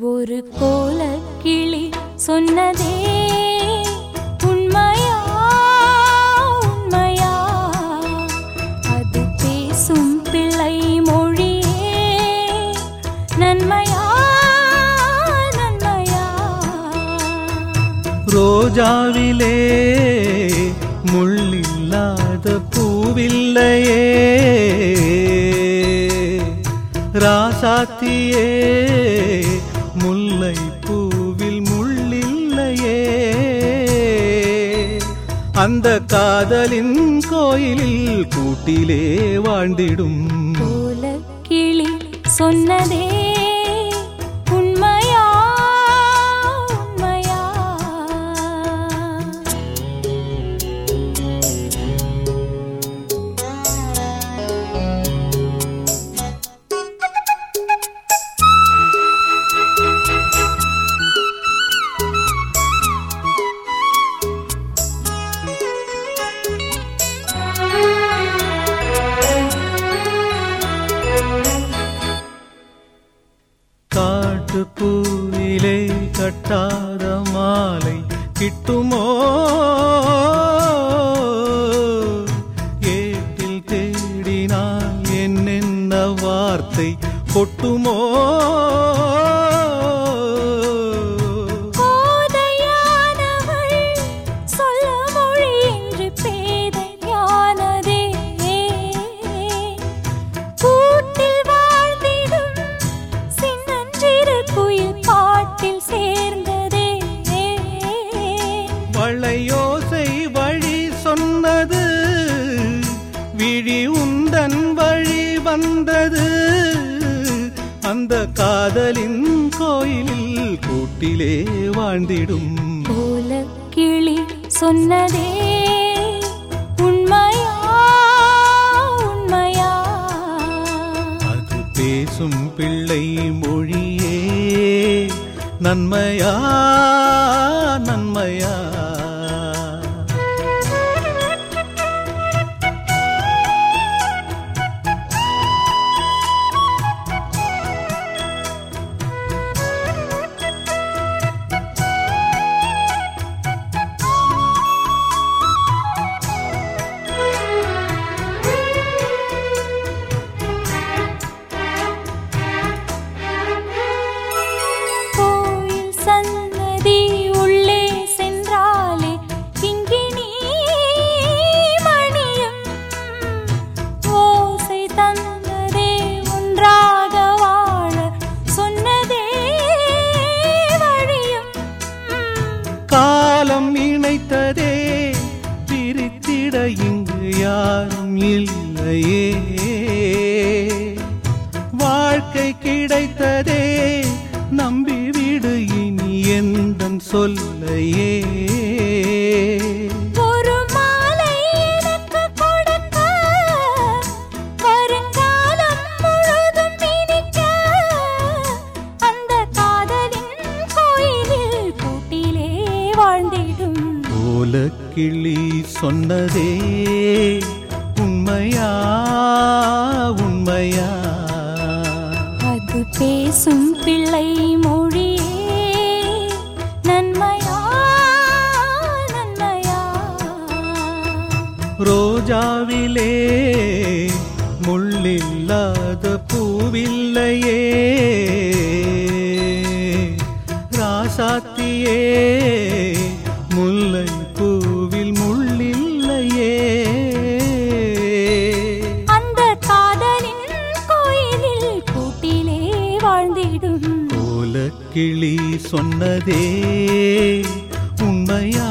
ஒரு கோல கிளி சொன்னதே உண்மையா உண்மையா? அது பேசும் பிள்ளை மொழியே நன்மையா நன்மையா? ரோஜாவிலே முள்ளில்லாத பூவில்லையே ராசாத்தியே அந்த காதலின் கோயிலில் கூட்டிலே வாழ்ந்திடும். கோல கிளி சொன்னதே காட்டு பூவிலே கட்டாத மாலை கிட்டுமோ? ஏட்டில் தேடினால் என்னென்ன வார்த்தை கொட்டுமோ? விழி உந்தன் வழி வந்தது. அந்த காதலின் கோயிலில் கூட்டிலே வாழ்ந்திடும். கோல கிளி சொன்னதே உண்மையா உண்மையா? அது பேசும் பிள்ளை மொழியே நன்மையா நன்மையா? இல்லையே வாழ்க்கை கிடைத்ததே. நம்பி விடு இனி எந்தன் சொல்லையே. ஒரு மாலை பேசும் பிள்ளை மொழியே நன்மையா நன்மையா. ரோஜாவிலே முள்ளில்லாத பூவில்லையே. சொன்னதே உண்மையா?